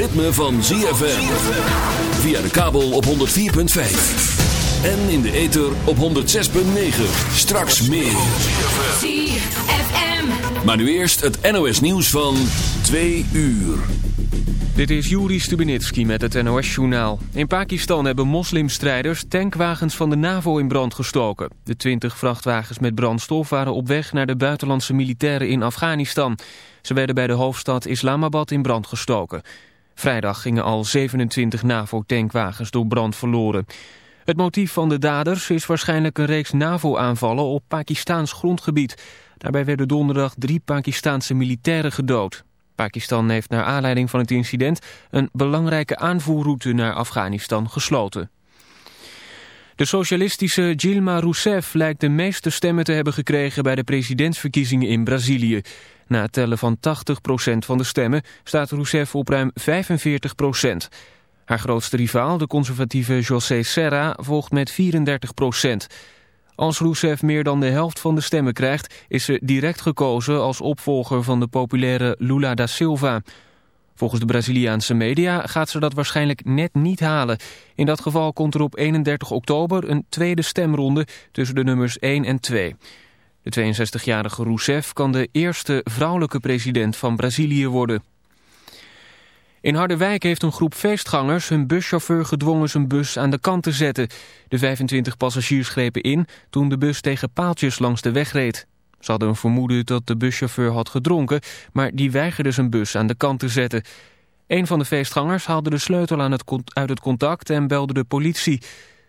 ritme van ZFM. Via de kabel op 104.5. En in de ether op 106.9. Straks meer. ZFM. Maar nu eerst het NOS nieuws van 2 uur. Dit is Juri Stubenitski met het NOS-journaal. In Pakistan hebben moslimstrijders tankwagens van de NAVO in brand gestoken. De 20 vrachtwagens met brandstof waren op weg naar de buitenlandse militairen in Afghanistan. Ze werden bij de hoofdstad Islamabad in brand gestoken. Vrijdag gingen al 27 NAVO-tankwagens door brand verloren. Het motief van de daders is waarschijnlijk een reeks NAVO-aanvallen op Pakistaans grondgebied. Daarbij werden donderdag drie Pakistaanse militairen gedood. Pakistan heeft naar aanleiding van het incident een belangrijke aanvoerroute naar Afghanistan gesloten. De socialistische Dilma Rousseff lijkt de meeste stemmen te hebben gekregen bij de presidentsverkiezingen in Brazilië. Na het tellen van 80% van de stemmen staat Rousseff op ruim 45%. Haar grootste rivaal, de conservatieve José Serra, volgt met 34%. Als Rousseff meer dan de helft van de stemmen krijgt... is ze direct gekozen als opvolger van de populaire Lula da Silva. Volgens de Braziliaanse media gaat ze dat waarschijnlijk net niet halen. In dat geval komt er op 31 oktober een tweede stemronde tussen de nummers 1 en 2. De 62-jarige Rousseff kan de eerste vrouwelijke president van Brazilië worden. In Harderwijk heeft een groep feestgangers hun buschauffeur gedwongen zijn bus aan de kant te zetten. De 25 passagiers grepen in toen de bus tegen paaltjes langs de weg reed. Ze hadden een vermoeden dat de buschauffeur had gedronken, maar die weigerde zijn bus aan de kant te zetten. Een van de feestgangers haalde de sleutel aan het uit het contact en belde de politie.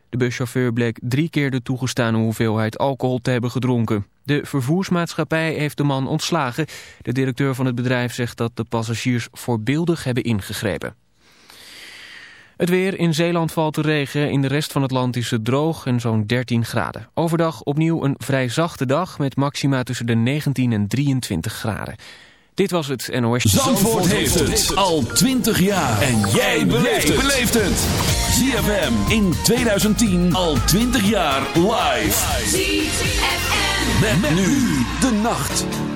De buschauffeur bleek drie keer de toegestane hoeveelheid alcohol te hebben gedronken. De vervoersmaatschappij heeft de man ontslagen. De directeur van het bedrijf zegt dat de passagiers voorbeeldig hebben ingegrepen. Het weer in Zeeland valt de regen. In de rest van het land is het droog en zo'n 13 graden. Overdag opnieuw een vrij zachte dag met maxima tussen de 19 en 23 graden. Dit was het NOS. Zandvoort, heeft het al 20 jaar. En jij beleeft het. ZFM in 2010 al 20 jaar live. ZFM. Met, nu de nacht.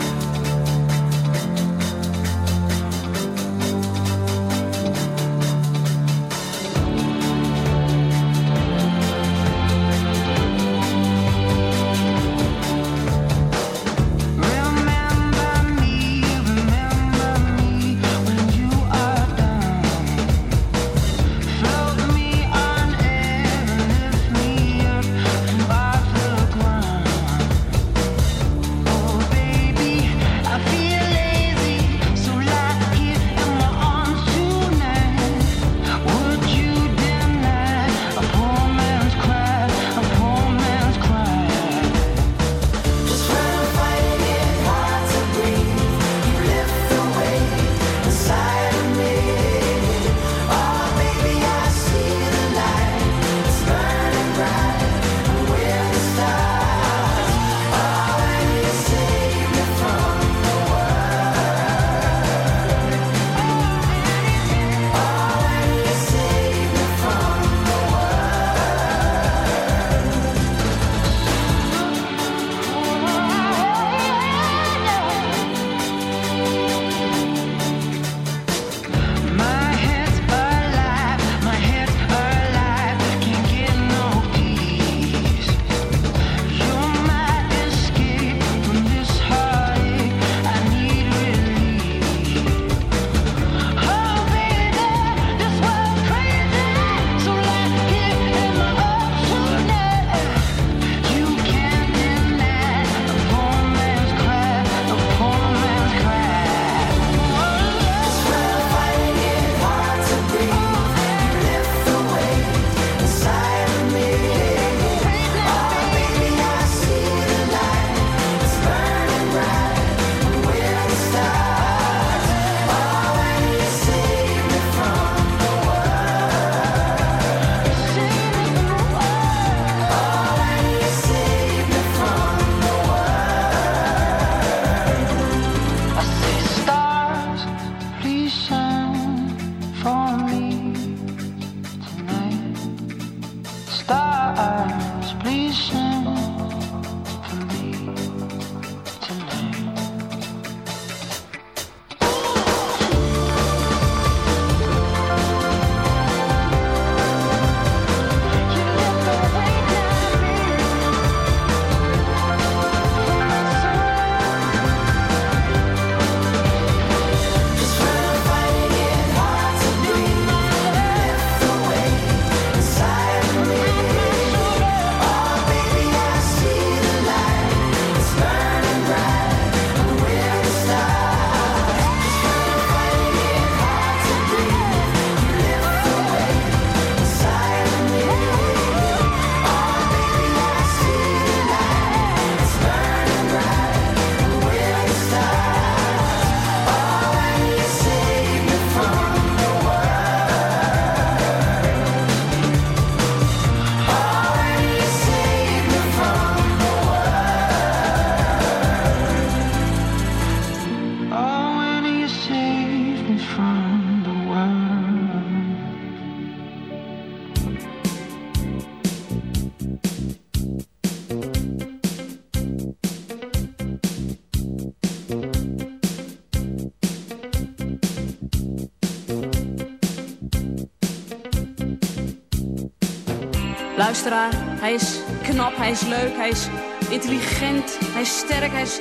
Luisteraar, hij is knap, hij is leuk, hij is intelligent, hij is sterk, hij is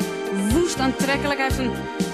woest aantrekkelijk. Hij heeft een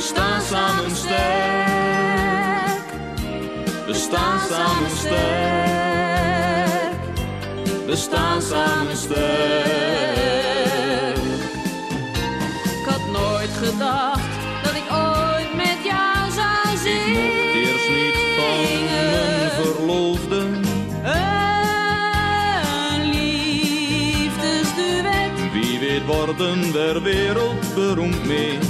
we staan samen sterk. We staan samen sterk, we staan samen sterk. Ik had nooit gedacht dat ik ooit met jou zou Ik zingen. mocht eerst niet van mijn verloofde. Een liefdesduet, Wie weet worden we wereldberoemd mee.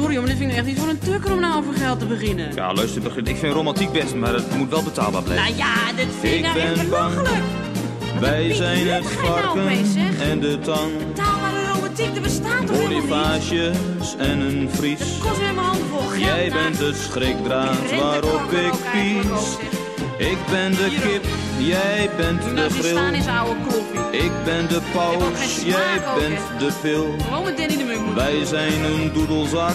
Sorry, maar dit vind ik echt niet voor een tukker om nou over geld te beginnen. Ja, luister, Begrit, ik vind romantiek best, maar het moet wel betaalbaar blijven. Nou ja, dit vind ik, nou echt ben bang. belachelijk. Wij zijn het nou varken en de tang. Betaalbare romantiek, er bestaat toch? Bonifages en een vries. Kost weer mijn hand vol geld. Jij nou. bent het schrikdraad waarop ik pies. Ik ben de kip, jij bent de kloffie. Ik ben de paus, jij bent de pil. De Wij zijn een doedelzak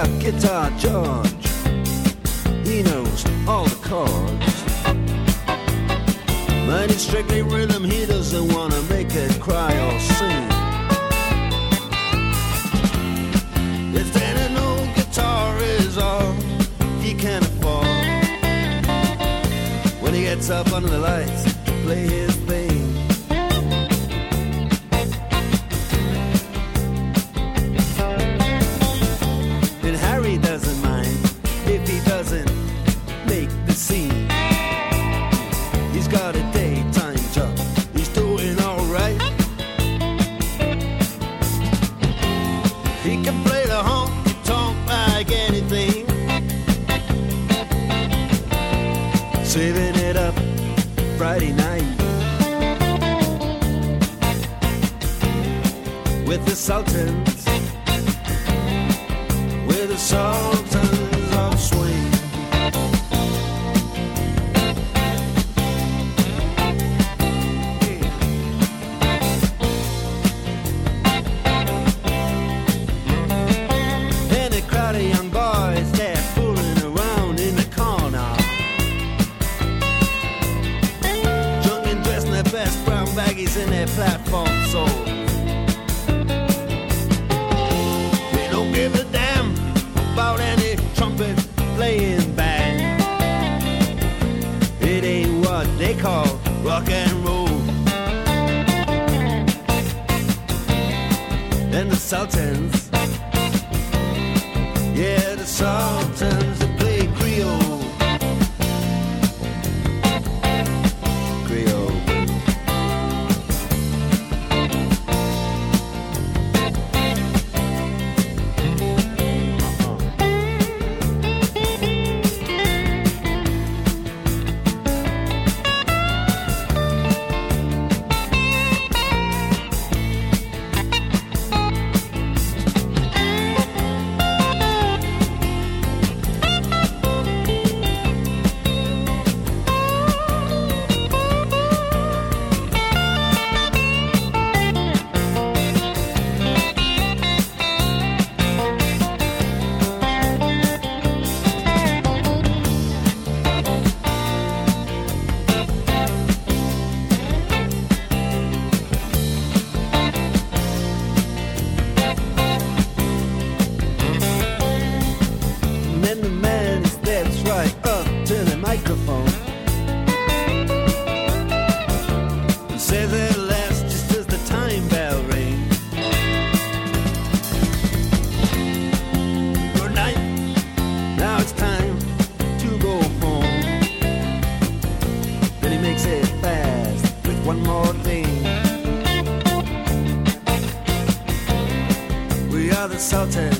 have Guitar George. He knows all the chords. Mine is strictly rhythm, he doesn't wanna make it cry or sing. If then old guitar is all he can afford, when he gets up under the lights, play his insulted.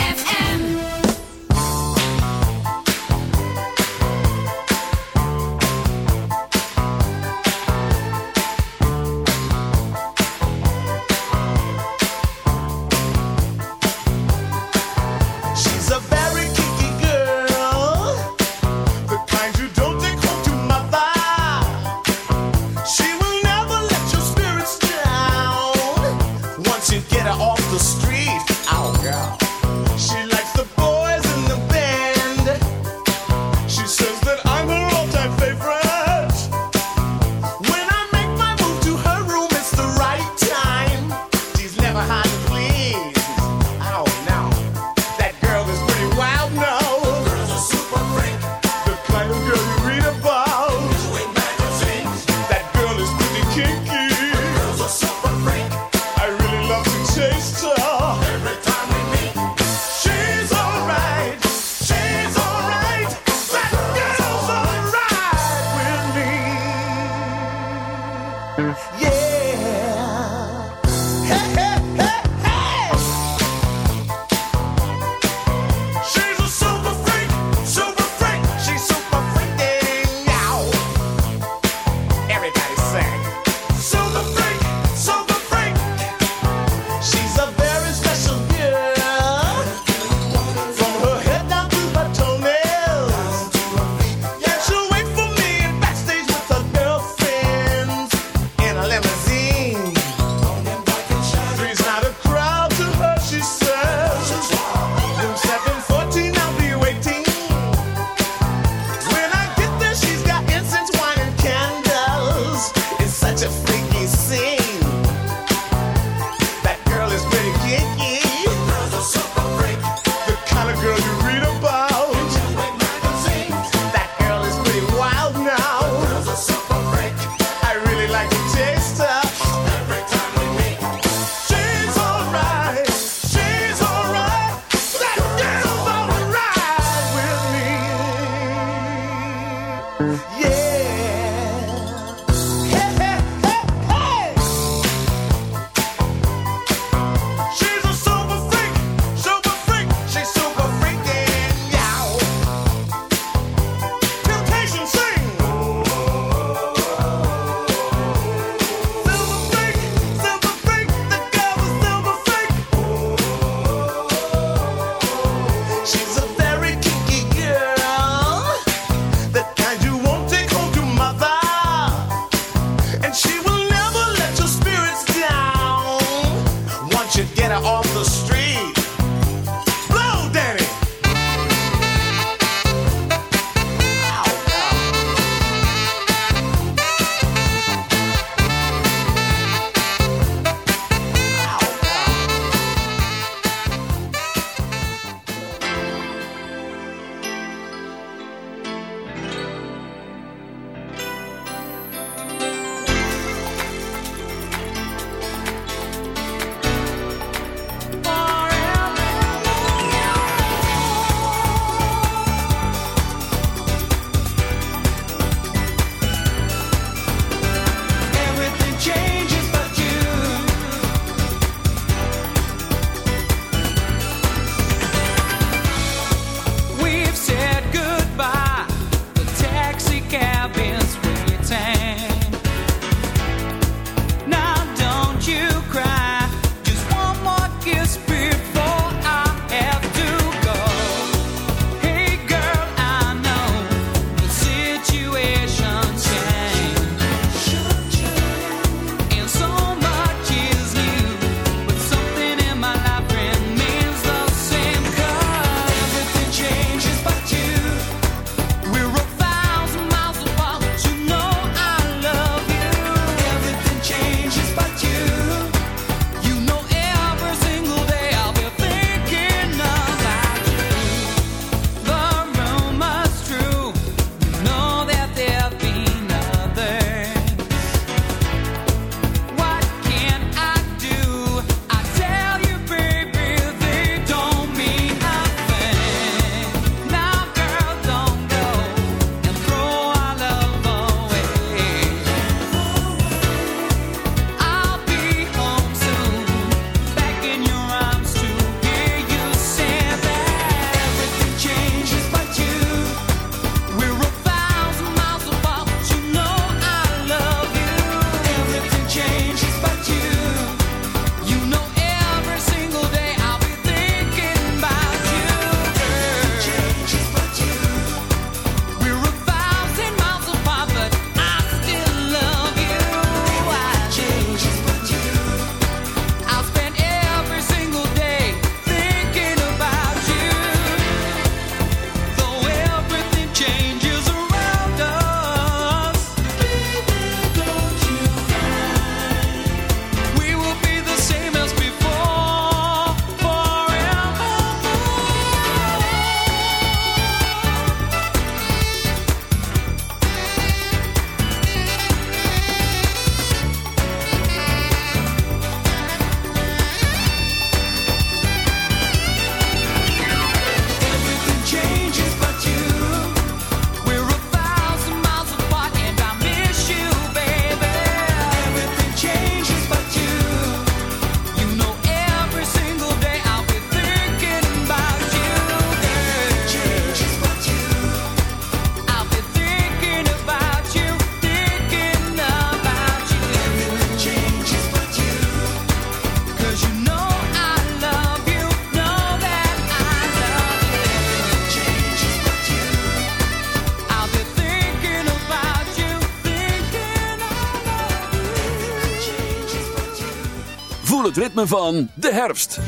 van de herfst.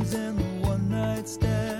dreams and the one night stand.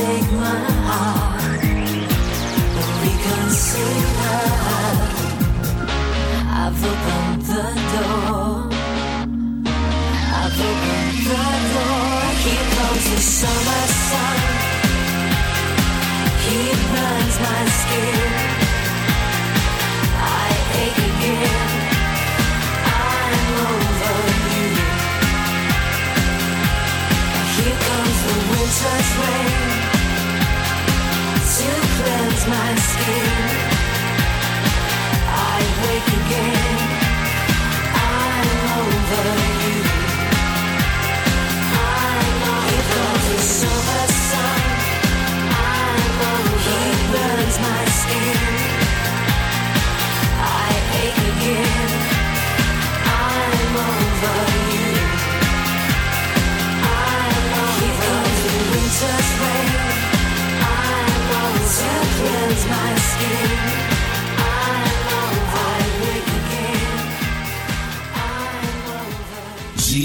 Take my heart, reconsider. I've opened the door. I've opened the door. Here comes the summer sun. He burns my skin. I ache again. I'm over you. Here comes the winter's rain cleanse my skin. The summer sun. He burns my skin. I ache again.